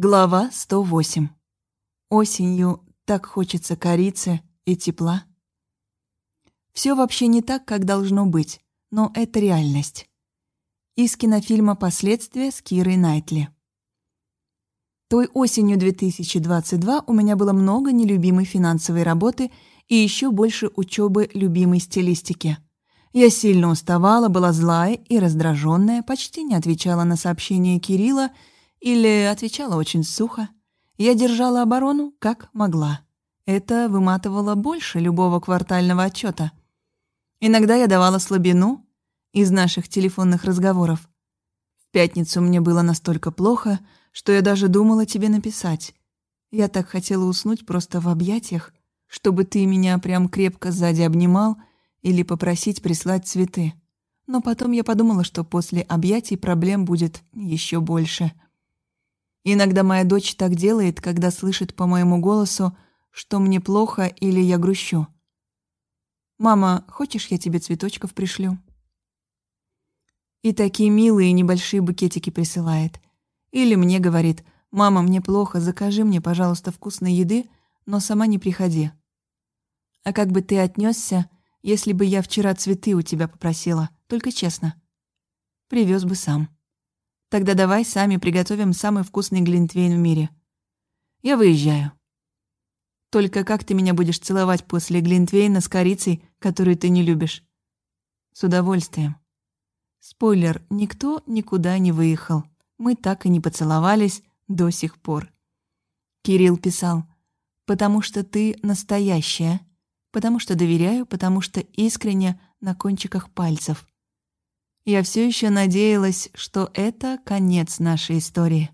Глава 108. Осенью так хочется корицы и тепла. Все вообще не так, как должно быть, но это реальность. Из кинофильма «Последствия» с Кирой Найтли. Той осенью 2022 у меня было много нелюбимой финансовой работы и еще больше учебы любимой стилистики. Я сильно уставала, была злая и раздраженная, почти не отвечала на сообщения Кирилла — или отвечала очень сухо. Я держала оборону, как могла. Это выматывало больше любого квартального отчета. Иногда я давала слабину из наших телефонных разговоров. В пятницу мне было настолько плохо, что я даже думала тебе написать. Я так хотела уснуть просто в объятиях, чтобы ты меня прям крепко сзади обнимал или попросить прислать цветы. Но потом я подумала, что после объятий проблем будет еще больше. Иногда моя дочь так делает, когда слышит по моему голосу, что мне плохо или я грущу. «Мама, хочешь, я тебе цветочков пришлю?» И такие милые небольшие букетики присылает. Или мне говорит, «Мама, мне плохо, закажи мне, пожалуйста, вкусной еды, но сама не приходи». А как бы ты отнесся, если бы я вчера цветы у тебя попросила, только честно? Привез бы сам. Тогда давай сами приготовим самый вкусный глинтвейн в мире. Я выезжаю. Только как ты меня будешь целовать после глинтвейна с корицей, которую ты не любишь? С удовольствием. Спойлер, никто никуда не выехал. Мы так и не поцеловались до сих пор. Кирилл писал, «Потому что ты настоящая, потому что доверяю, потому что искренне на кончиках пальцев. Я все еще надеялась, что это конец нашей истории.